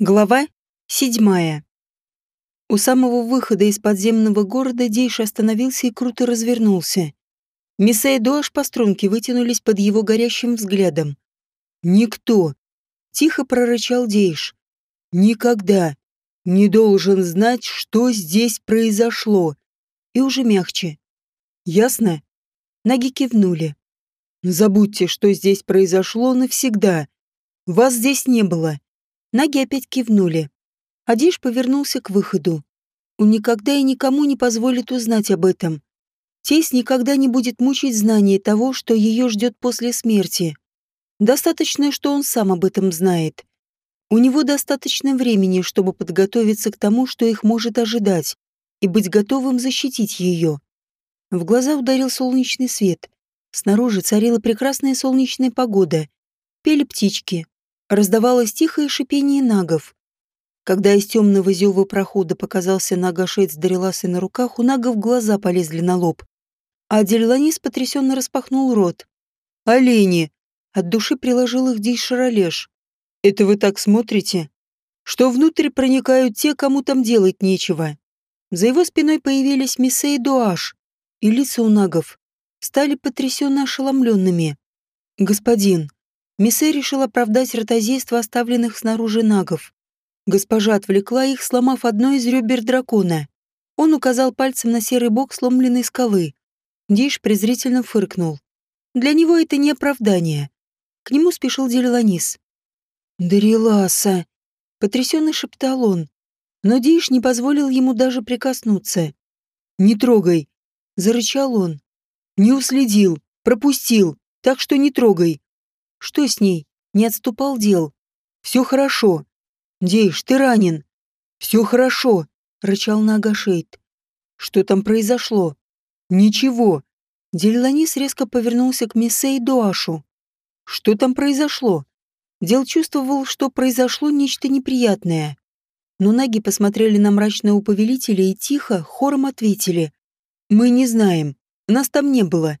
Глава седьмая. У самого выхода из подземного города Дейш остановился и круто развернулся. Миса и Дуаш по струнке вытянулись под его горящим взглядом. «Никто!» — тихо прорычал Дейш. «Никогда не должен знать, что здесь произошло!» И уже мягче. «Ясно?» Ноги кивнули. «Забудьте, что здесь произошло навсегда. Вас здесь не было. Ноги опять кивнули. Адиш повернулся к выходу. Он никогда и никому не позволит узнать об этом. Тейс никогда не будет мучить знание того, что ее ждет после смерти. Достаточно, что он сам об этом знает. У него достаточно времени, чтобы подготовиться к тому, что их может ожидать, и быть готовым защитить ее. В глаза ударил солнечный свет. Снаружи царила прекрасная солнечная погода. Пели птички, раздавалось тихое шипение нагов. Когда из темного зева прохода показался нагашец с на руках, у нагов глаза полезли на лоб. А Дельланис потрясенно распахнул рот. «Олени!» От души приложил их Дей Шаролеш. «Это вы так смотрите? Что внутрь проникают те, кому там делать нечего?» За его спиной появились Миссе и Дуаш, и лица у нагов стали потрясенно ошеломленными. «Господин, Миссе решил оправдать ротозейство оставленных снаружи нагов. Госпожа отвлекла их, сломав одно из ребер дракона. Он указал пальцем на серый бок сломленной скалы. Диш презрительно фыркнул. Для него это не оправдание. К нему спешил Делиланис. «Дариласа!» — потрясенно шептал он. Но Диш не позволил ему даже прикоснуться. «Не трогай!» — зарычал он. «Не уследил, пропустил, так что не трогай!» Что с ней? Не отступал дел. Все хорошо. Дейш, ты ранен. Все хорошо, рычал Нагашейд. Что там произошло? Ничего. Дельланис резко повернулся к Миссе и Дуашу. Что там произошло? Дел чувствовал, что произошло нечто неприятное. Но наги посмотрели на мрачного повелителя и тихо, хором ответили. «Мы не знаем. Нас там не было.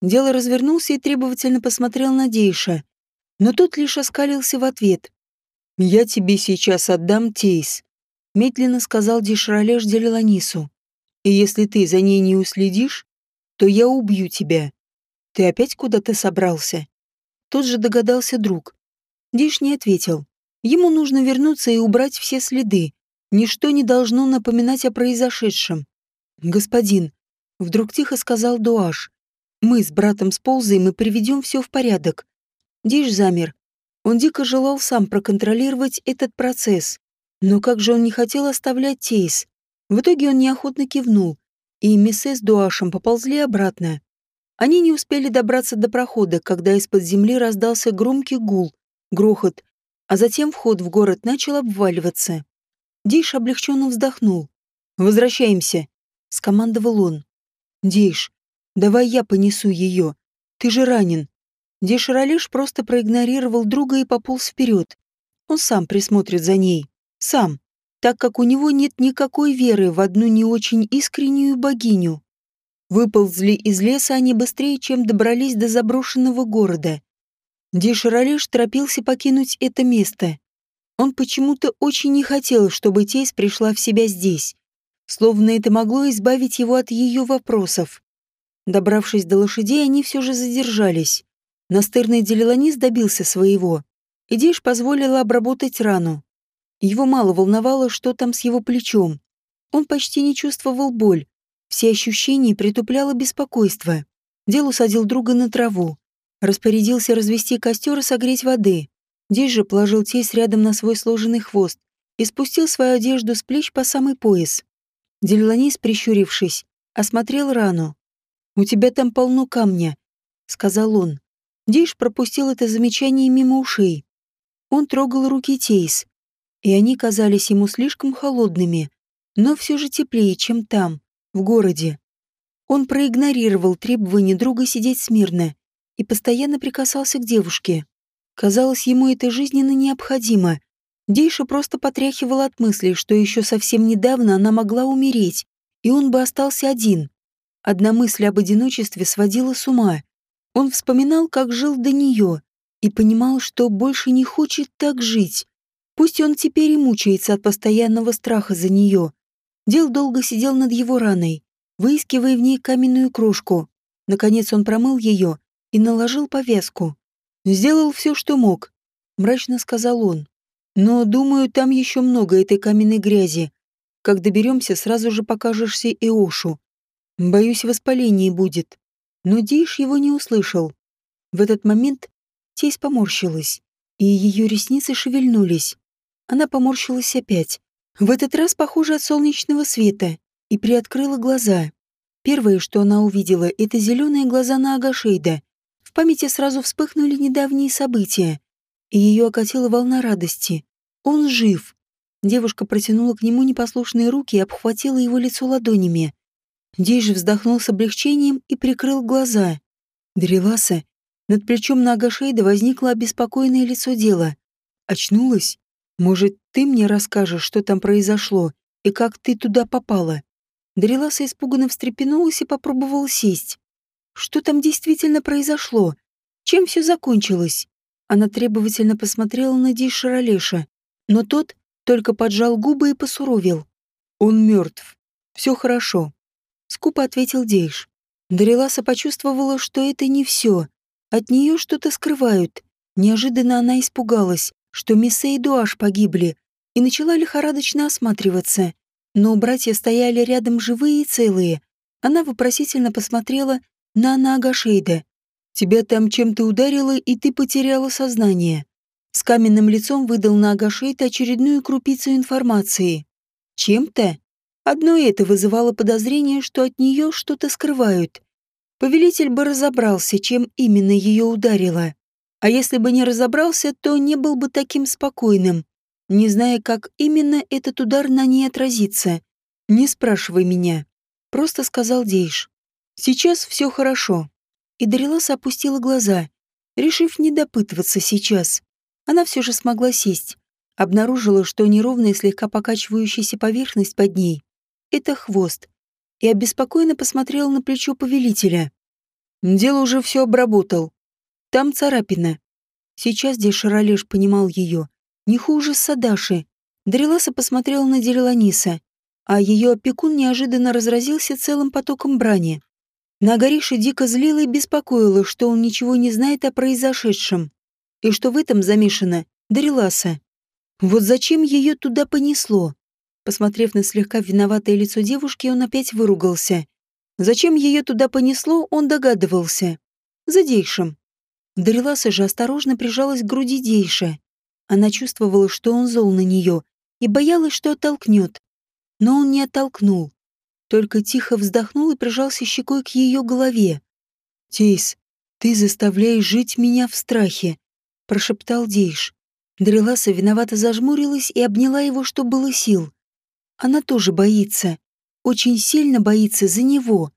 Дело развернулся и требовательно посмотрел на Дейша. Но тот лишь оскалился в ответ. «Я тебе сейчас отдам Тейс», — медленно сказал Дишралеш Делеланису. «И если ты за ней не уследишь, то я убью тебя. Ты опять куда-то собрался?» Тот же догадался друг. Диш не ответил. Ему нужно вернуться и убрать все следы. Ничто не должно напоминать о произошедшем. «Господин», — вдруг тихо сказал Дуаш, мы с братом сползаем и приведем все в порядок. Диш замер. Он дико желал сам проконтролировать этот процесс. Но как же он не хотел оставлять Тейс. В итоге он неохотно кивнул, и Миссе с Дуашем поползли обратно. Они не успели добраться до прохода, когда из-под земли раздался громкий гул, грохот, а затем вход в город начал обваливаться. Диш облегченно вздохнул. «Возвращаемся», — скомандовал он. «Диш, Давай я понесу ее. Ты же ранен. Деширалеш просто проигнорировал друга и пополз вперед. Он сам присмотрит за ней. Сам. Так как у него нет никакой веры в одну не очень искреннюю богиню. Выползли из леса они быстрее, чем добрались до заброшенного города. Деширалеш торопился покинуть это место. Он почему-то очень не хотел, чтобы Тейс пришла в себя здесь. Словно это могло избавить его от ее вопросов. Добравшись до лошадей, они все же задержались. Настырный делиланис добился своего. Идиш позволила обработать рану. Его мало волновало, что там с его плечом. Он почти не чувствовал боль. Все ощущения притупляло беспокойство. Дел усадил друга на траву. Распорядился развести костер и согреть воды. Диш же положил тесть рядом на свой сложенный хвост и спустил свою одежду с плеч по самый пояс. Делиланис, прищурившись, осмотрел рану. «У тебя там полно камня», — сказал он. Дейш пропустил это замечание мимо ушей. Он трогал руки Тейс, и они казались ему слишком холодными, но все же теплее, чем там, в городе. Он проигнорировал требование друга сидеть смирно и постоянно прикасался к девушке. Казалось, ему это жизненно необходимо. Дейша просто потряхивала от мысли, что еще совсем недавно она могла умереть, и он бы остался один. Одна мысль об одиночестве сводила с ума. Он вспоминал, как жил до нее, и понимал, что больше не хочет так жить. Пусть он теперь и мучается от постоянного страха за нее. Дел долго сидел над его раной, выискивая в ней каменную крошку. Наконец он промыл ее и наложил повязку. «Сделал все, что мог», — мрачно сказал он. «Но, думаю, там еще много этой каменной грязи. Как доберемся, сразу же покажешься Иошу. Боюсь, воспаление будет». Но Диш его не услышал. В этот момент тесть поморщилась, и ее ресницы шевельнулись. Она поморщилась опять. В этот раз, похоже, от солнечного света, и приоткрыла глаза. Первое, что она увидела, это зеленые глаза на Агашейда. В памяти сразу вспыхнули недавние события, и ее окатила волна радости. Он жив. Девушка протянула к нему непослушные руки и обхватила его лицо ладонями. Дейж вздохнул с облегчением и прикрыл глаза. Дреласа. Над плечом на Агашейда возникло обеспокоенное лицо дела. Очнулась? Может, ты мне расскажешь, что там произошло и как ты туда попала?» Дариласа испуганно встрепенулась и попробовала сесть. «Что там действительно произошло? Чем все закончилось?» Она требовательно посмотрела на Дейшаролеша, но тот только поджал губы и посуровил. «Он мертв. Все хорошо», — скупо ответил Дейш. Дариласа почувствовала, что это не все. От нее что-то скрывают. Неожиданно она испугалась что Миссе и Дуаш погибли, и начала лихорадочно осматриваться. Но братья стояли рядом живые и целые. Она вопросительно посмотрела на Анаагашейда. «Тебя там чем-то ударило, и ты потеряла сознание». С каменным лицом выдал на Агашейд очередную крупицу информации. Чем-то? Одно это вызывало подозрение, что от нее что-то скрывают. Повелитель бы разобрался, чем именно ее ударило. А если бы не разобрался, то не был бы таким спокойным, не зная, как именно этот удар на ней отразится. «Не спрашивай меня», — просто сказал Дейш. «Сейчас все хорошо». И Дариласа опустила глаза, решив не допытываться сейчас. Она все же смогла сесть. Обнаружила, что неровная слегка покачивающаяся поверхность под ней — это хвост, и обеспокоенно посмотрела на плечо повелителя. «Дело уже все обработал», там царапина. Сейчас Деширалеш понимал ее. Не хуже Садаши. Дариласа посмотрела на Дереланиса, а ее опекун неожиданно разразился целым потоком брани. Нагариша дико злила и беспокоила, что он ничего не знает о произошедшем, и что в этом замешана Дариласа. Вот зачем ее туда понесло? Посмотрев на слегка виноватое лицо девушки, он опять выругался. Зачем ее туда понесло, он догадывался. За Дейшем. Дариласа же осторожно прижалась к груди Дейша. Она чувствовала, что он зол на нее, и боялась, что оттолкнет. Но он не оттолкнул. Только тихо вздохнул и прижался щекой к ее голове. «Тейс, ты заставляешь жить меня в страхе», — прошептал Дейш. Дариласа виновато зажмурилась и обняла его, что было сил. Она тоже боится. Очень сильно боится за него.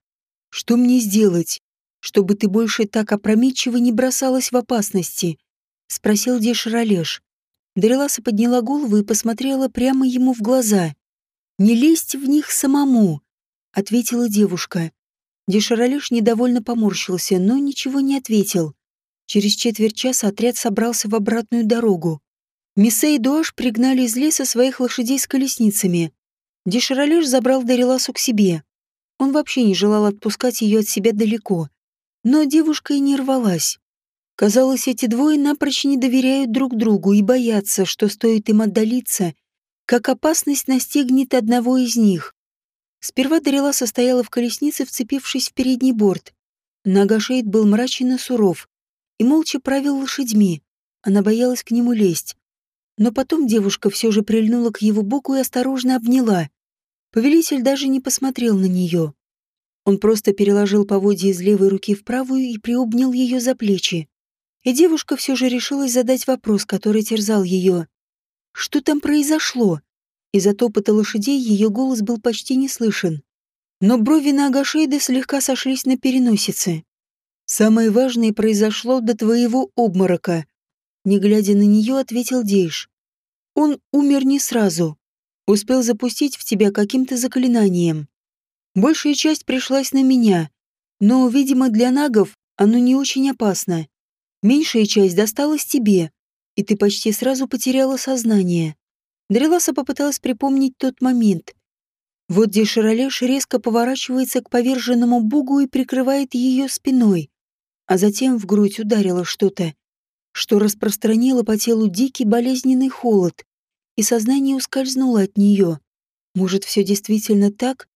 Что мне сделать? чтобы ты больше так опрометчиво не бросалась в опасности?» — спросил Деширалеш. Дариласа подняла голову и посмотрела прямо ему в глаза. «Не лезть в них самому», — ответила девушка. Деширалеш недовольно поморщился, но ничего не ответил. Через четверть часа отряд собрался в обратную дорогу. Миссе и Дуаш пригнали из леса своих лошадей с колесницами. Деширалеш забрал Дариласу к себе. Он вообще не желал отпускать ее от себя далеко. Но девушка и не рвалась. Казалось, эти двое напрочь не доверяют друг другу и боятся, что стоит им отдалиться, как опасность настигнет одного из них. Сперва Дарила состояла в колеснице, вцепившись в передний борт. Нагашейд был мрачен и суров, и молча правил лошадьми. Она боялась к нему лезть. Но потом девушка все же прильнула к его боку и осторожно обняла. Повелитель даже не посмотрел на нее. Он просто переложил поводья из левой руки в правую и приобнял ее за плечи. И девушка все же решилась задать вопрос, который терзал ее. Что там произошло? Из-за топота лошадей ее голос был почти не слышен. Но брови на Агашейда слегка сошлись на переносице. «Самое важное произошло до твоего обморока», — не глядя на нее, ответил Дейш. «Он умер не сразу. Успел запустить в тебя каким-то заклинанием. Большая часть пришлась на меня, но, видимо, для нагов оно не очень опасно. Меньшая часть досталась тебе. и ты почти сразу потеряла сознание. Дреласа попыталась припомнить тот момент. Вот где Шаролеш резко поворачивается к поверженному бугу и прикрывает ее спиной, а затем в грудь ударило что-то, что распространило по телу дикий болезненный холод, и сознание ускользнуло от нее. Может, все действительно так?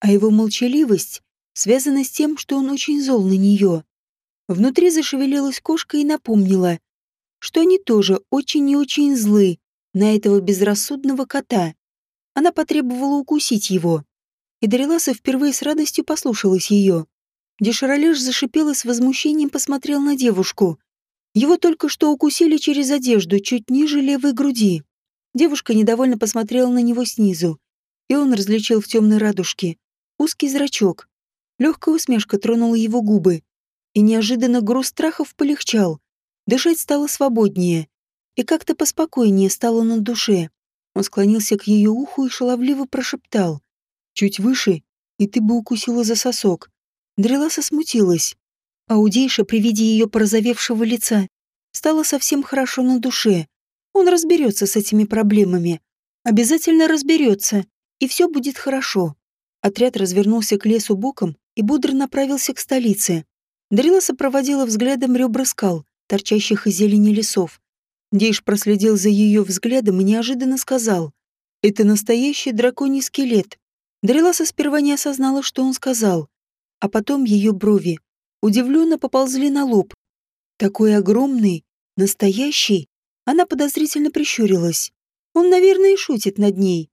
А его молчаливость связана с тем, что он очень зол на нее. Внутри зашевелилась кошка и напомнила, что они тоже очень и очень злы на этого безрассудного кота. Она потребовала укусить его. И Дариласа впервые с радостью послушалась ее. Деширалеш зашипел и с возмущением посмотрел на девушку. Его только что укусили через одежду, чуть ниже левой груди. Девушка недовольно посмотрела на него снизу, и он различил в темной радужке узкий зрачок. Легкая усмешка тронула его губы, и неожиданно груз страхов полегчал. Дышать стало свободнее, и как-то поспокойнее стало на душе. Он склонился к ее уху и шаловливо прошептал. «Чуть выше, и ты бы укусила за сосок». Дреласа смутилась. А Удейша при виде ее порозовевшего лица стало совсем хорошо на душе. Он разберется с этими проблемами. Обязательно разберется, и все будет хорошо. Отряд развернулся к лесу боком и бодро направился к столице. Дрила сопроводила взглядом ребра скал, торчащих из зелени лесов. Дейш проследил за ее взглядом и неожиданно сказал. «Это настоящий драконий скелет». Дреласа сперва не осознала, что он сказал. А потом ее брови удивленно поползли на лоб. Такой огромный, настоящий. Она подозрительно прищурилась. Он, наверное, и шутит над ней.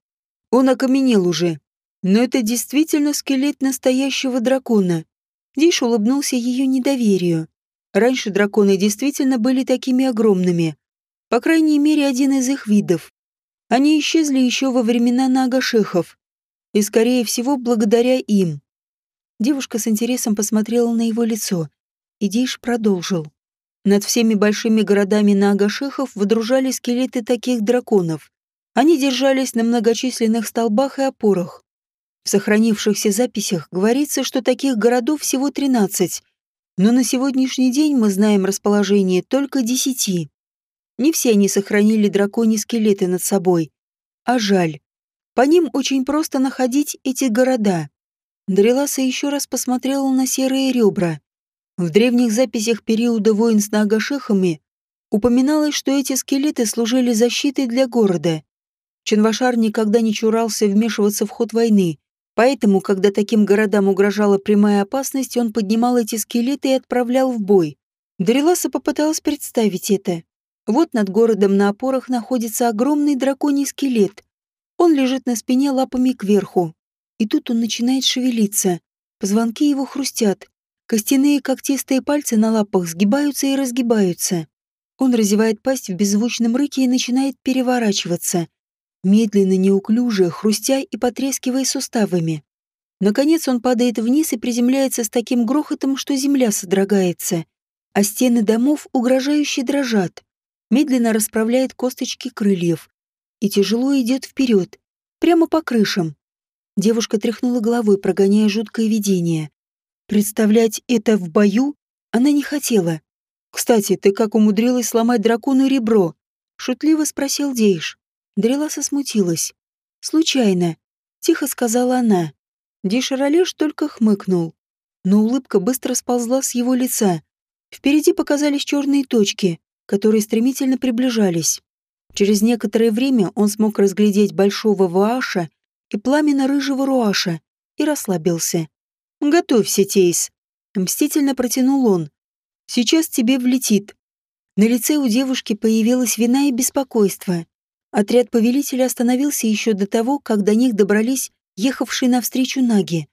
Он окаменел уже. Но это действительно скелет настоящего дракона. Диш улыбнулся ее недоверию. Раньше драконы действительно были такими огромными. По крайней мере, один из их видов. Они исчезли еще во времена Нагашехов. И, скорее всего, благодаря им. Девушка с интересом посмотрела на его лицо. И Диш продолжил. Над всеми большими городами Нагашехов выдружали скелеты таких драконов. Они держались на многочисленных столбах и опорах. В сохранившихся записях говорится, что таких городов всего 13, но на сегодняшний день мы знаем расположение только 10. Не все они сохранили драконьи скелеты над собой. А жаль. По ним очень просто находить эти города. Дариласа еще раз посмотрела на серые ребра. В древних записях периода войн с Нагашехами упоминалось, что эти скелеты служили защитой для города. Ченвашар никогда не чурался вмешиваться в ход войны, Поэтому, когда таким городам угрожала прямая опасность, он поднимал эти скелеты и отправлял в бой. Дариласа попыталась представить это. Вот над городом на опорах находится огромный драконий скелет. Он лежит на спине лапами кверху. И тут он начинает шевелиться. Позвонки его хрустят. Костяные когтистые пальцы на лапах сгибаются и разгибаются. Он разевает пасть в беззвучном рыке и начинает переворачиваться медленно, неуклюже, хрустя и потрескивая суставами. Наконец он падает вниз и приземляется с таким грохотом, что земля содрогается, а стены домов угрожающе дрожат. Медленно расправляет косточки крыльев и тяжело идет вперед, прямо по крышам. Девушка тряхнула головой, прогоняя жуткое видение. Представлять это в бою она не хотела. «Кстати, ты как умудрилась сломать дракону ребро?» — шутливо спросил Дейш. Дреласа смутилась. «Случайно», — тихо сказала она. Дишаролеш только хмыкнул. Но улыбка быстро сползла с его лица. Впереди показались черные точки, которые стремительно приближались. Через некоторое время он смог разглядеть большого вааша и пламенно рыжего руаша и расслабился. «Готовься, Тейс», — мстительно протянул он. «Сейчас тебе влетит». На лице у девушки появилась вина и беспокойство. Отряд повелителя остановился еще до того, как до них добрались ехавшие навстречу наги.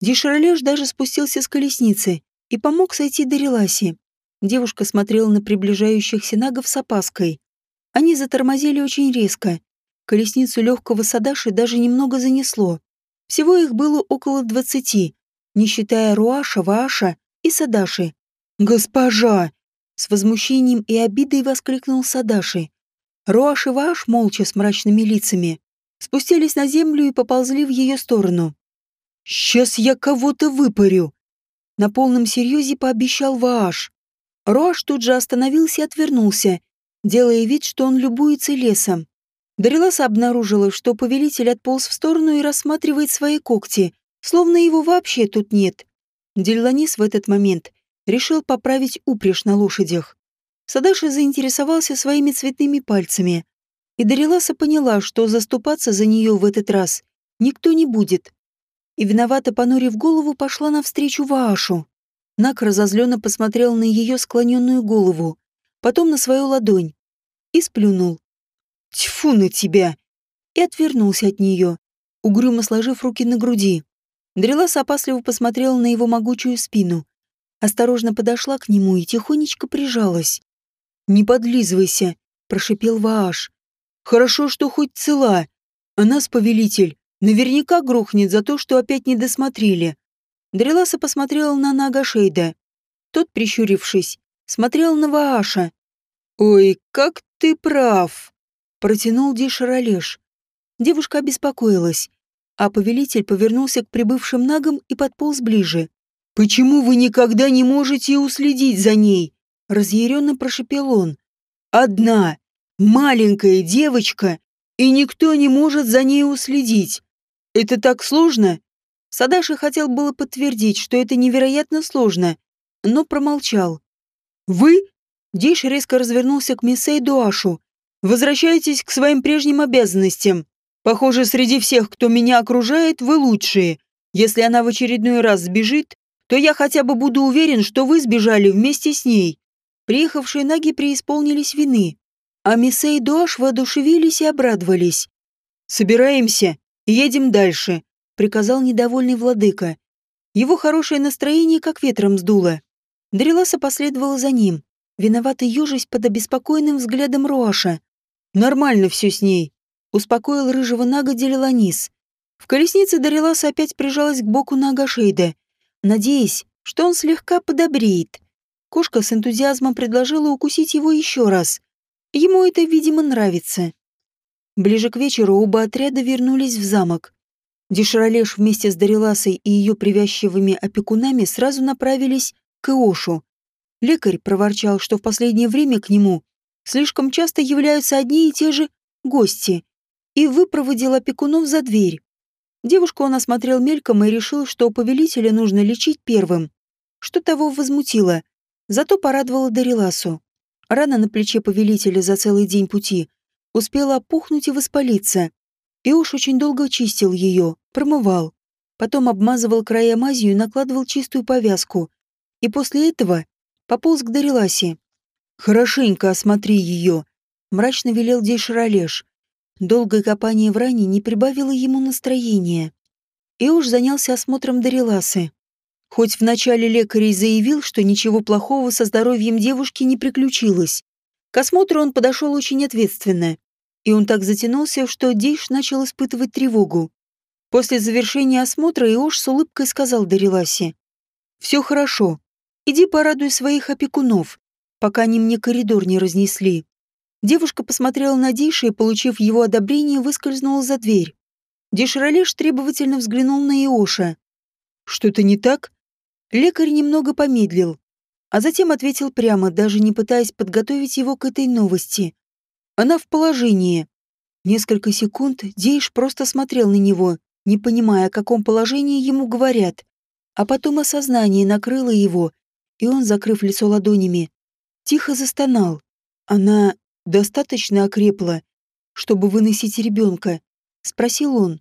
Деширалеш даже спустился с колесницы и помог сойти до Реласи. Девушка смотрела на приближающихся нагов с опаской. Они затормозили очень резко. Колесницу легкого садаши даже немного занесло. Всего их было около двадцати, не считая Руаша, Вааша и Садаши. «Госпожа!» С возмущением и обидой воскликнул Садаши. Роаш и Ваш, молча с мрачными лицами, спустились на землю и поползли в ее сторону. «Сейчас я кого-то выпарю!» На полном серьезе пообещал Вааш. Роаш тут же остановился и отвернулся, делая вид, что он любуется лесом. Дариласа обнаружила, что повелитель отполз в сторону и рассматривает свои когти, словно его вообще тут нет. Дельланис в этот момент решил поправить упряжь на лошадях. Садаши заинтересовался своими цветными пальцами, и Дариласа поняла, что заступаться за нее в этот раз никто не будет. И виновато понурив голову, пошла навстречу Ваашу. Нак разозленно посмотрел на ее склоненную голову, потом на свою ладонь и сплюнул. «Тьфу на тебя!» и отвернулся от нее, угрюмо сложив руки на груди. Дреласа опасливо посмотрела на его могучую спину, осторожно подошла к нему и тихонечко прижалась. «Не подлизывайся», — прошипел Вааш. «Хорошо, что хоть цела, а нас, повелитель, наверняка грохнет за то, что опять не досмотрели». Дреласа посмотрела на Нагашейда. Тот, прищурившись, смотрел на Вааша. «Ой, как ты прав!» — протянул Дишаролеш. Девушка обеспокоилась, а повелитель повернулся к прибывшим нагам и подполз ближе. «Почему вы никогда не можете уследить за ней?» Разъяренно прошипел он. «Одна, маленькая девочка, и никто не может за ней уследить. Это так сложно?» Садаши хотел было подтвердить, что это невероятно сложно, но промолчал. «Вы?» Дейш резко развернулся к Миссе и Дуашу. «Возвращайтесь к своим прежним обязанностям. Похоже, среди всех, кто меня окружает, вы лучшие. Если она в очередной раз сбежит, то я хотя бы буду уверен, что вы сбежали вместе с ней. Приехавшие наги преисполнились вины, а Миссе и Дуаш воодушевились и обрадовались. «Собираемся и едем дальше», — приказал недовольный владыка. Его хорошее настроение как ветром сдуло. Дреласа последовала за ним, виновато ежась под обеспокоенным взглядом Руаша. «Нормально все с ней», — успокоил рыжего нага Делеланис. В колеснице Дариласа опять прижалась к боку нага Шейда, надеясь, что он слегка подобреет. Кошка с энтузиазмом предложила укусить его еще раз. Ему это, видимо, нравится. Ближе к вечеру оба отряда вернулись в замок. Деширалеш вместе с Дариласой и ее привязчивыми опекунами сразу направились к Иошу. Лекарь проворчал, что в последнее время к нему слишком часто являются одни и те же гости, и выпроводил опекунов за дверь. Девушку он осмотрел мельком и решил, что повелителя нужно лечить первым. Что того возмутило. Зато порадовала Дариласу. Рана на плече повелителя за целый день пути успела опухнуть и воспалиться. И уж очень долго чистил ее, промывал. Потом обмазывал края мазью и накладывал чистую повязку. И после этого пополз к Дариласе. «Хорошенько осмотри ее», — мрачно велел Дейшаролеш. Долгое копание в ране не прибавило ему настроения. И уж занялся осмотром Дариласы. Хоть вначале лекарь заявил, что ничего плохого со здоровьем девушки не приключилось. К осмотру он подошел очень ответственно. И он так затянулся, что Дейш начал испытывать тревогу. После завершения осмотра Иош с улыбкой сказал Дариласе. «Все хорошо. Иди порадуй своих опекунов, пока они мне коридор не разнесли». Девушка посмотрела на Дейша и, получив его одобрение, выскользнула за дверь. Деширалеш требовательно взглянул на Иоша. «Что-то не так?» Лекарь немного помедлил, а затем ответил прямо, даже не пытаясь подготовить его к этой новости. Она в положении. Несколько секунд Дейш просто смотрел на него, не понимая, о каком положении ему говорят. А потом осознание накрыло его, и он, закрыв лицо ладонями, тихо застонал. Она достаточно окрепла, чтобы выносить ребенка? Спросил он.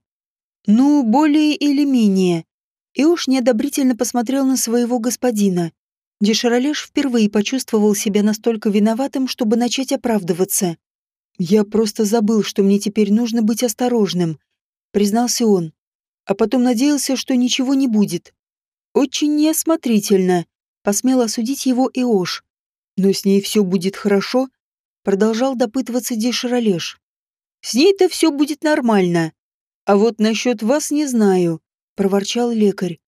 Ну, более или менее. И уж неодобрительно посмотрел на своего господина. Дешаролеш впервые почувствовал себя настолько виноватым, чтобы начать оправдываться. «Я просто забыл, что мне теперь нужно быть осторожным», — признался он. А потом надеялся, что ничего не будет. «Очень неосмотрительно», — посмел осудить его Иош. «Но с ней все будет хорошо», — продолжал допытываться Дешаролеш. «С ней-то все будет нормально. А вот насчет вас не знаю проворчал лекарь.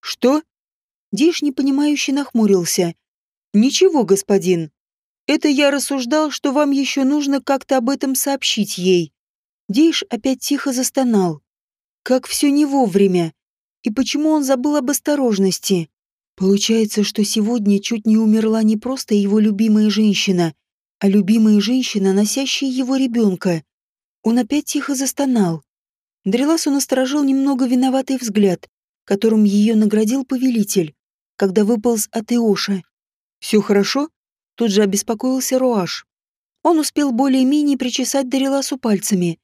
Что? Диш непонимающе нахмурился. Ничего, господин. Это я рассуждал, что вам еще нужно как-то об этом сообщить ей. Дейш опять тихо застонал. Как все не вовремя. И почему он забыл об осторожности? Получается, что сегодня чуть не умерла не просто его любимая женщина, а любимая женщина, носящая его ребенка. Он опять тихо застонал. Дреласу насторожил немного виноватый взгляд, которым ее наградил повелитель, когда выполз от Иоша. «Все хорошо?» Тут же обеспокоился Руаш. Он успел более-менее причесать Дариласу пальцами,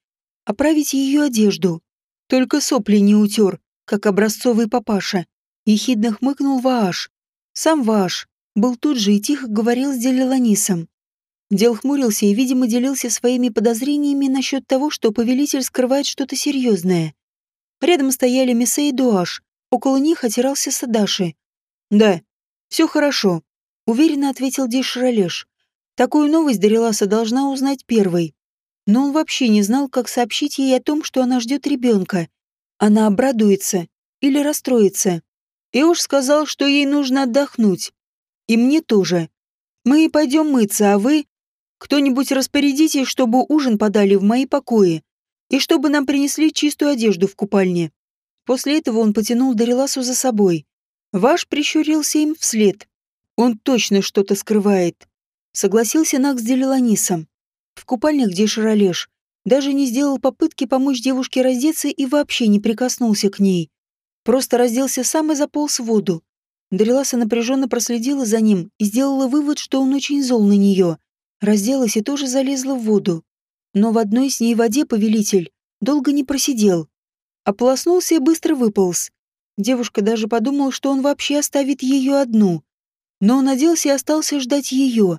оправить ее одежду. Только сопли не утер, как образцовый папаша. Ехидно хмыкнул Вааш. Сам Вааш был тут же и тихо говорил с Делиланисом. Дел хмурился и, видимо, делился своими подозрениями насчет того, что повелитель скрывает что-то серьезное. Рядом стояли Месе и Дуаш, около них отирался Садаши. «Да, все хорошо», — уверенно ответил Дишралеш. Такую новость Дариласа должна узнать первой. Но он вообще не знал, как сообщить ей о том, что она ждет ребенка. Она обрадуется или расстроится. И уж сказал, что ей нужно отдохнуть. И мне тоже. Мы и пойдем мыться, а вы... Кто-нибудь распорядите, чтобы ужин подали в мои покои, и чтобы нам принесли чистую одежду в купальне. После этого он потянул Дариласу за собой. Ваш прищурился им вслед. Он точно что-то скрывает. Согласился Нак с Делиланисом. В купальне, где Шаролеш, даже не сделал попытки помочь девушке раздеться и вообще не прикоснулся к ней. Просто разделся сам и заполз в воду. Дариласа напряженно проследила за ним и сделала вывод, что он очень зол на нее разделась и тоже залезла в воду. Но в одной с ней воде повелитель долго не просидел. Ополоснулся и быстро выполз. Девушка даже подумала, что он вообще оставит ее одну. Но он оделся и остался ждать ее.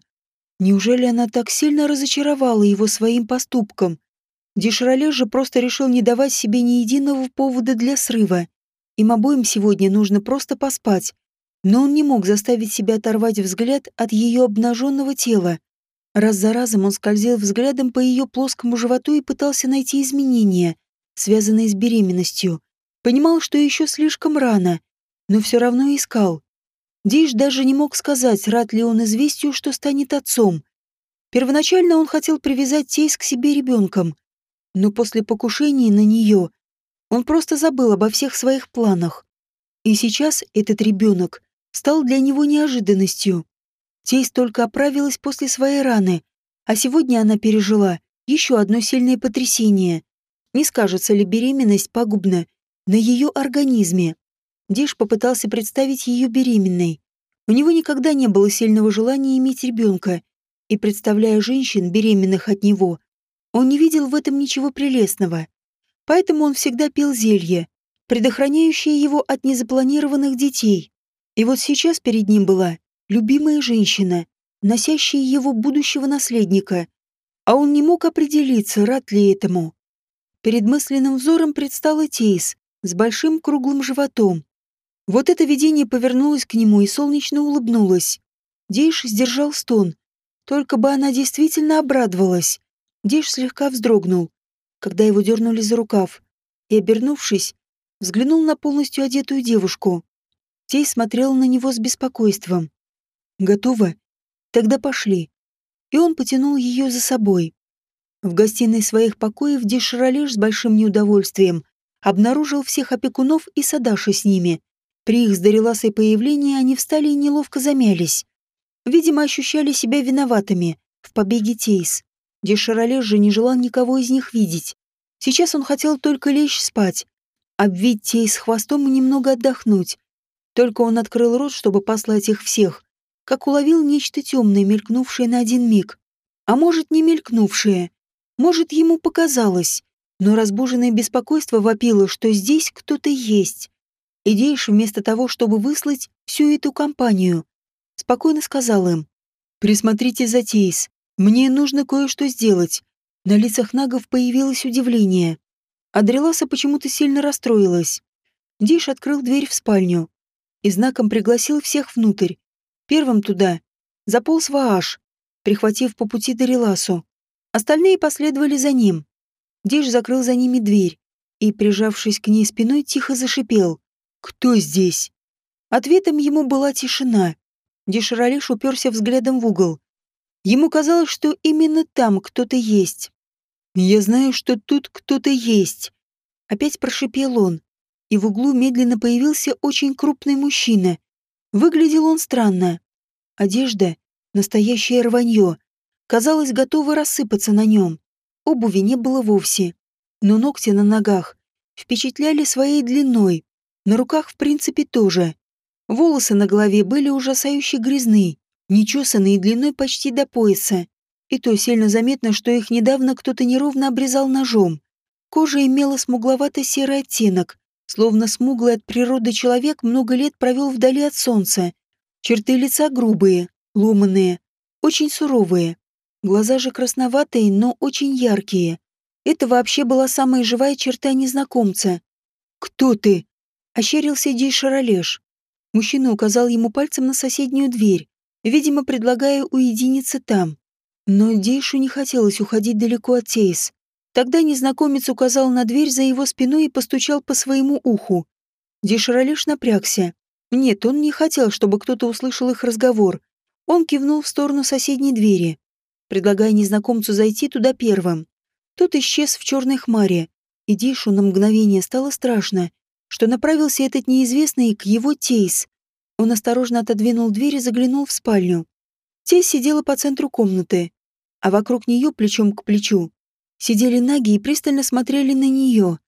Неужели она так сильно разочаровала его своим поступком? Деширале же просто решил не давать себе ни единого повода для срыва. Им обоим сегодня нужно просто поспать. Но он не мог заставить себя оторвать взгляд от ее обнаженного тела. Раз за разом он скользил взглядом по ее плоскому животу и пытался найти изменения, связанные с беременностью. Понимал, что еще слишком рано, но все равно искал. Диш даже не мог сказать, рад ли он известию, что станет отцом. Первоначально он хотел привязать Тейс к себе ребенком, но после покушения на нее он просто забыл обо всех своих планах. И сейчас этот ребенок стал для него неожиданностью. Тейс только оправилась после своей раны, а сегодня она пережила еще одно сильное потрясение. Не скажется ли беременность пагубна на ее организме? Диш попытался представить ее беременной. У него никогда не было сильного желания иметь ребенка, и, представляя женщин, беременных от него, он не видел в этом ничего прелестного. Поэтому он всегда пил зелье, предохраняющее его от незапланированных детей. И вот сейчас перед ним была любимая женщина, носящая его будущего наследника, а он не мог определиться, рад ли этому. Перед мысленным взором предстала Тейс с большим круглым животом. Вот это видение повернулось к нему и солнечно улыбнулось. Дейш сдержал стон. Только бы она действительно обрадовалась. Дейш слегка вздрогнул, когда его дернули за рукав, и, обернувшись, взглянул на полностью одетую девушку. Тей смотрел на него с беспокойством. Готова? Тогда пошли. И он потянул ее за собой. В гостиной своих покоев Деширалеш с большим неудовольствием обнаружил всех опекунов и Садаши с ними. При их с появлении они встали и неловко замялись. Видимо, ощущали себя виноватыми в побеге Тейс. Деширалеш же не желал никого из них видеть. Сейчас он хотел только лечь спать, обвить Тейс хвостом и немного отдохнуть. Только он открыл рот, чтобы послать их всех, как уловил нечто темное, мелькнувшее на один миг. А может, не мелькнувшее. Может, ему показалось. Но разбуженное беспокойство вопило, что здесь кто-то есть. И Дейш, вместо того, чтобы выслать всю эту компанию, спокойно сказал им. «Присмотрите за Тейс. Мне нужно кое-что сделать». На лицах нагов появилось удивление. Адреласа почему-то сильно расстроилась. Дейш открыл дверь в спальню и знаком пригласил всех внутрь, Первым туда заполз Вааш, прихватив по пути Дариласу. Остальные последовали за ним. Диш закрыл за ними дверь и, прижавшись к ней спиной, тихо зашипел. «Кто здесь?» Ответом ему была тишина. Дишаралиш уперся взглядом в угол. Ему казалось, что именно там кто-то есть. «Я знаю, что тут кто-то есть», — опять прошипел он, и в углу медленно появился очень крупный мужчина Выглядел он странно. Одежда — настоящее рванье, казалось, готовы рассыпаться на нем. Обуви не было вовсе, но ногти на ногах впечатляли своей длиной, на руках в принципе тоже. Волосы на голове были ужасающе грязны, нечесанные длиной почти до пояса. И то сильно заметно, что их недавно кто-то неровно обрезал ножом. Кожа имела смугловато-серый оттенок, словно смуглый от природы человек много лет провел вдали от солнца. Черты лица грубые, ломаные, очень суровые. Глаза же красноватые, но очень яркие. Это вообще была самая живая черта незнакомца. «Кто ты?» — ощерился Дей Шаролеш. Мужчина указал ему пальцем на соседнюю дверь, видимо, предлагая уединиться там. Но Дейшу не хотелось уходить далеко от Тейс. Тогда незнакомец указал на дверь за его спиной и постучал по своему уху. Деширалеш напрягся. Нет, он не хотел, чтобы кто-то услышал их разговор. Он кивнул в сторону соседней двери, предлагая незнакомцу зайти туда первым. Тот исчез в черной хмаре, и Дишу на мгновение стало страшно, что направился этот неизвестный к его Тейс. Он осторожно отодвинул дверь и заглянул в спальню. Тейс сидела по центру комнаты, а вокруг нее плечом к плечу сидели наги и пристально смотрели на нее.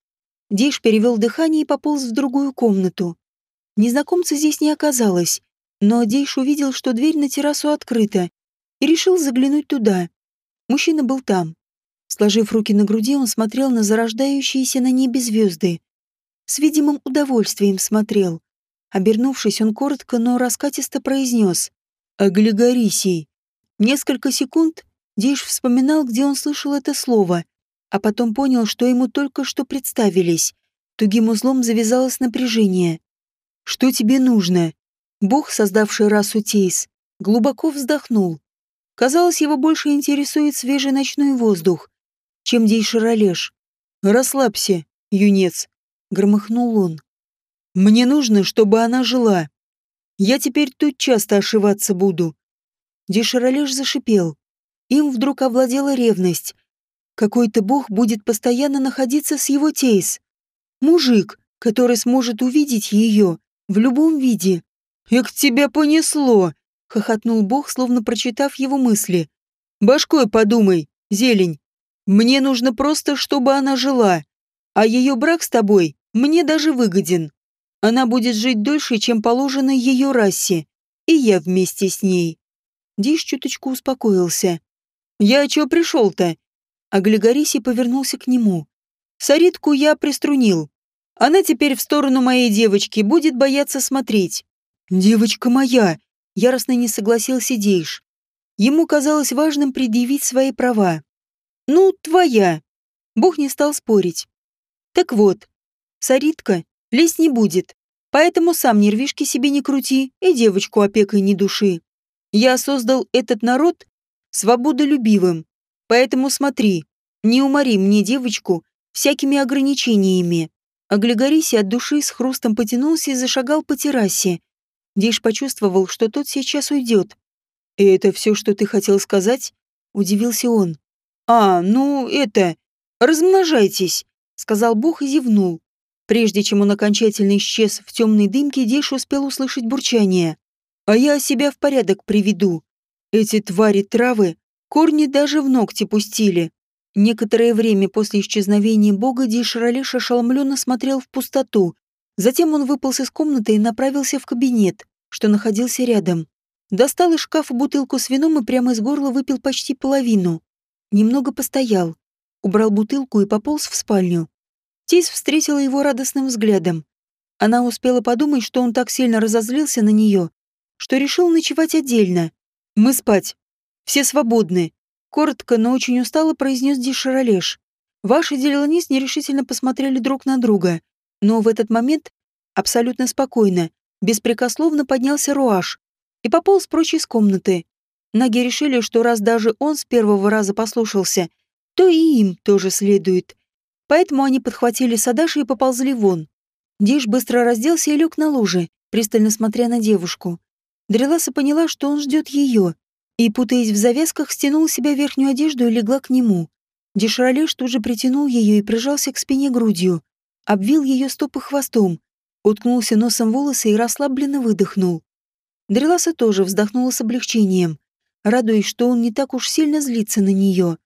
Диш перевел дыхание и пополз в другую комнату. Незнакомца здесь не оказалось, но Дейш увидел, что дверь на террасу открыта, и решил заглянуть туда. Мужчина был там. Сложив руки на груди, он смотрел на зарождающиеся на небе звезды. С видимым удовольствием смотрел. Обернувшись, он коротко, но раскатисто произнес «Аглигарисий». Несколько секунд Дейш вспоминал, где он слышал это слово, а потом понял, что ему только что представились. Тугим узлом завязалось напряжение. «Что тебе нужно?» Бог, создавший расу Тейс, глубоко вздохнул. Казалось, его больше интересует свежий ночной воздух, чем Дейшаролеш. «Расслабься, юнец», — громыхнул он. «Мне нужно, чтобы она жила. Я теперь тут часто ошиваться буду». Дейшаролеш зашипел. Им вдруг овладела ревность. Какой-то бог будет постоянно находиться с его Тейс. Мужик, который сможет увидеть ее в любом виде. «Эх, тебя понесло!» — хохотнул бог, словно прочитав его мысли. «Башкой подумай, зелень. Мне нужно просто, чтобы она жила. А ее брак с тобой мне даже выгоден. Она будет жить дольше, чем положено ее расе. И я вместе с ней». Диш чуточку успокоился. «Я чё пришел-то?» А Глигориси повернулся к нему. «Саритку я приструнил. Она теперь в сторону моей девочки будет бояться смотреть. «Девочка моя!» — яростно не согласился Дейш. Ему казалось важным предъявить свои права. «Ну, твоя!» Бог не стал спорить. «Так вот, Саритка лезть не будет, поэтому сам нервишки себе не крути и девочку опекой не души. Я создал этот народ свободолюбивым, поэтому смотри, не умори мне девочку всякими ограничениями». А Глигориси от души с хрустом потянулся и зашагал по террасе, Диш почувствовал, что тот сейчас уйдет. «И это все, что ты хотел сказать?» — удивился он. «А, ну, это... Размножайтесь!» — сказал Бог и зевнул. Прежде чем он окончательно исчез в темной дымке, Диш успел услышать бурчание. «А я себя в порядок приведу. Эти твари травы корни даже в ногти пустили». Некоторое время после исчезновения Бога Диш Ролеш ошеломленно смотрел в пустоту, Затем он выполз из комнаты и направился в кабинет, что находился рядом. Достал из шкафа бутылку с вином и прямо из горла выпил почти половину. Немного постоял, убрал бутылку и пополз в спальню. Тейс встретила его радостным взглядом. Она успела подумать, что он так сильно разозлился на нее, что решил ночевать отдельно. «Мы спать. Все свободны», — коротко, но очень устало произнес Дишаролеш. Ваши Деланис нерешительно посмотрели друг на друга. Но в этот момент, абсолютно спокойно, беспрекословно поднялся Руаш и пополз прочь из комнаты. Наги решили, что раз даже он с первого раза послушался, то и им тоже следует. Поэтому они подхватили Садаши и поползли вон. Диш быстро разделся и лег на луже, пристально смотря на девушку. Дреласа поняла, что он ждет ее, и, путаясь в завязках, стянул себя верхнюю одежду и легла к нему. Дишралеш тут же притянул ее и прижался к спине грудью обвил ее стопы хвостом, уткнулся носом волосы и расслабленно выдохнул. Дреласа тоже вздохнула с облегчением. радуясь, что он не так уж сильно злится на нее.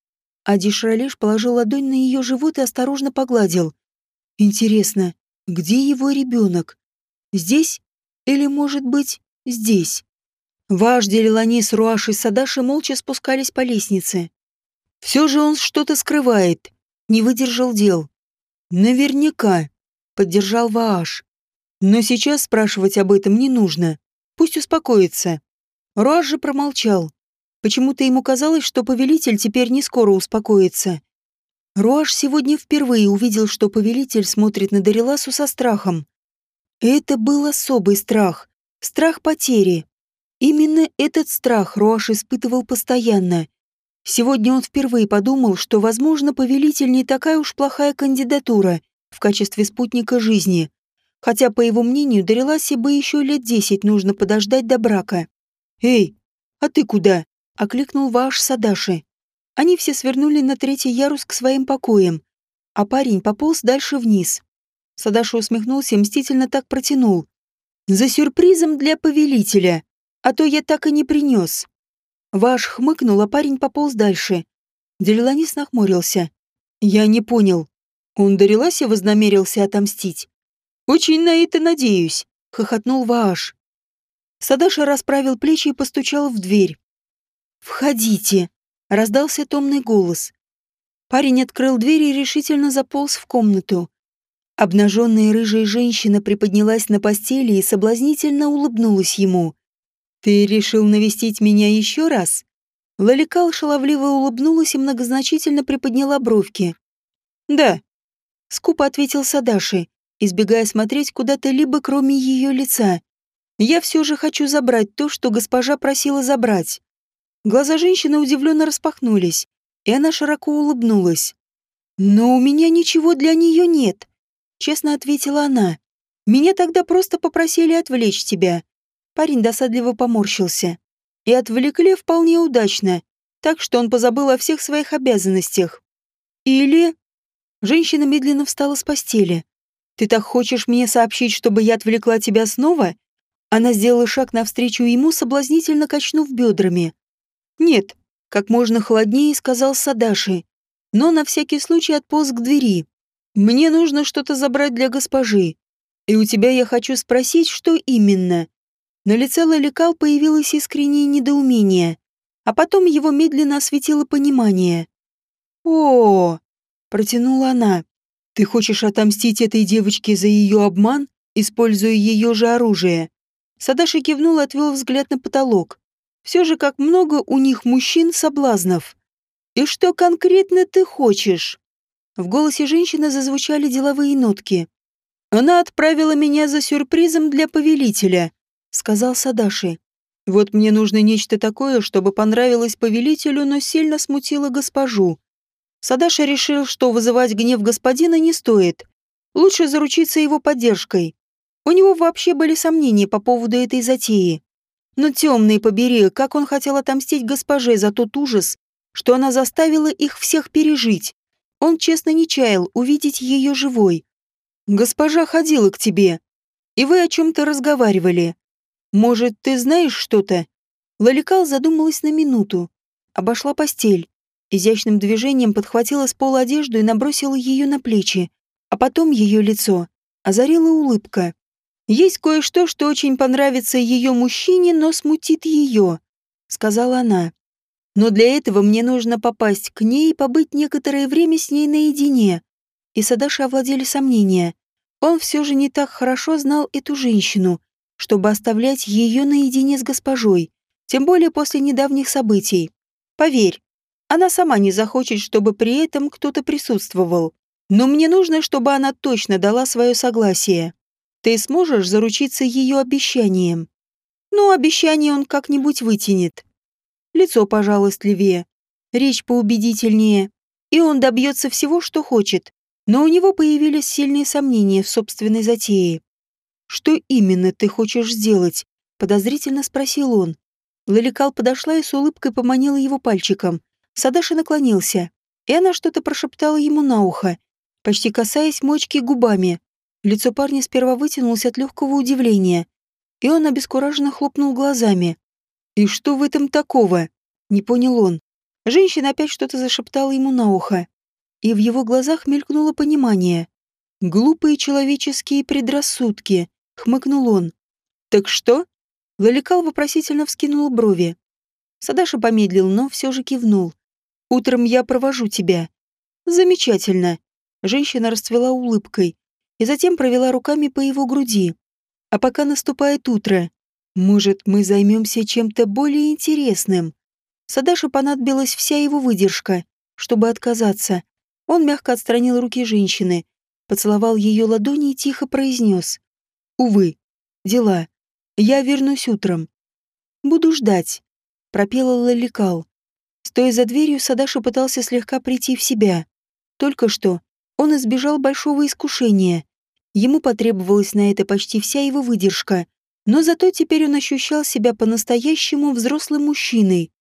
А Дишралеш положил ладонь на ее живот и осторожно погладил. Интересно, где его ребенок? Здесь? Или, может быть, здесь? Ваш Делиланис, Руаш и Садаши молча спускались по лестнице. Все же он что-то скрывает. Не выдержал дел. Наверняка, поддержал Вааш. Но сейчас спрашивать об этом не нужно. Пусть успокоится. Руаш же промолчал. Почему-то ему казалось, что повелитель теперь не скоро успокоится. Руаш сегодня впервые увидел, что повелитель смотрит на Дариласу со страхом. Это был особый страх. Страх потери. Именно этот страх Руаш испытывал постоянно. Сегодня он впервые подумал, что, возможно, повелитель не такая уж плохая кандидатура в качестве спутника жизни. Хотя, по его мнению, Дариласе бы еще лет десять нужно подождать до брака. «Эй, а ты куда?» — окликнул Ваш Садаши. Они все свернули на третий ярус к своим покоям, а парень пополз дальше вниз. Садаши усмехнулся и мстительно так протянул. «За сюрпризом для повелителя, а то я так и не принес». Ваш хмыкнул, а парень пополз дальше. Делиланис нахмурился. «Я не понял. Он Дариласе вознамерился отомстить?» «Очень на это надеюсь», — хохотнул Вааш. Садаша расправил плечи и постучал в дверь. «Входите!» — раздался томный голос. Парень открыл дверь и решительно заполз в комнату. Обнаженная рыжая женщина приподнялась на постели и соблазнительно улыбнулась ему. «Ты решил навестить меня еще раз?» Лаликал шаловливо улыбнулась и многозначительно приподняла бровки. «Да», — скупо ответил Садаши, избегая смотреть куда-то либо кроме ее лица. «Я все же хочу забрать то, что госпожа просила забрать». Глаза женщины удивленно распахнулись, и она широко улыбнулась. «Но у меня ничего для нее нет», — честно ответила она. «Меня тогда просто попросили отвлечь тебя». Парень досадливо поморщился. И отвлекли вполне удачно, так что он позабыл о всех своих обязанностях. Или... Женщина медленно встала с постели. «Ты так хочешь мне сообщить, чтобы я отвлекла тебя снова?» Она сделала шаг навстречу ему, соблазнительно качнув бедрами. «Нет», — как можно холоднее сказал Садаши, но на всякий случай отполз к двери. «Мне нужно что-то забрать для госпожи, и у тебя я хочу спросить, что именно». На лице Лаликал появилось искреннее недоумение, а потом его медленно осветило понимание. «О, протянула она. Ты хочешь отомстить этой девочке за ее обман, используя ее же оружие?» Садаши кивнул и отвел взгляд на потолок. Все же как много у них мужчин соблазнов. И что конкретно ты хочешь? В голосе женщины зазвучали деловые нотки. Она отправила меня за сюрпризом для повелителя, сказал Садаши. Вот мне нужно нечто такое, чтобы понравилось повелителю, но сильно смутило госпожу. Садаша решил, что вызывать гнев господина не стоит. Лучше заручиться его поддержкой. У него вообще были сомнения по поводу этой затеи. Но темные побери, как он хотел отомстить госпоже за тот ужас, что она заставила их всех пережить. Он честно не чаял увидеть ее живой. «Госпожа ходила к тебе, и вы о чем-то разговаривали. Может, ты знаешь что-то?» Лаликал задумалась на минуту. Обошла постель. Изящным движением подхватила с пола одежду и набросила ее на плечи, а потом ее лицо озарила улыбка. «Есть кое-что, что очень понравится ее мужчине, но смутит ее», — сказала она. «Но для этого мне нужно попасть к ней и побыть некоторое время с ней наедине». И Садаши овладели сомнения. Он все же не так хорошо знал эту женщину, чтобы оставлять ее наедине с госпожой, тем более после недавних событий. Поверь, она сама не захочет, чтобы при этом кто-то присутствовал. Но мне нужно, чтобы она точно дала свое согласие. Ты сможешь заручиться ее обещанием? Ну, обещание он как-нибудь вытянет. Лицо пожалостливее, речь поубедительнее, и он добьется всего, что хочет. Но у него появились сильные сомнения в собственной затее. «Что именно ты хочешь сделать?» — подозрительно спросил он. Лаликал подошла и с улыбкой поманила его пальчиком. Садаши наклонился, и она что-то прошептала ему на ухо, почти касаясь мочки губами. Лицо парня сперва вытянулось от легкого удивления, и он обескураженно хлопнул глазами. «И что в этом такого?» Не понял он. Женщина опять что-то зашептала ему на ухо. И в его глазах мелькнуло понимание. «Глупые человеческие предрассудки», — хмыкнул он. «Так что?» Лаликал вопросительно вскинул брови. Садаша помедлил, но все же кивнул. «Утром я провожу тебя». «Замечательно». Женщина расцвела улыбкой и затем провела руками по его груди. «А пока наступает утро, может, мы займемся чем-то более интересным?» Садашу понадобилась вся его выдержка, чтобы отказаться. Он мягко отстранил руки женщины, поцеловал ее ладони и тихо произнес. «Увы, дела. Я вернусь утром. Буду ждать», — пропела Лаликал. Стоя за дверью, Садаша пытался слегка прийти в себя. Только что он избежал большого искушения. Ему потребовалась на это почти вся его выдержка, но зато теперь он ощущал себя по-настоящему взрослым мужчиной,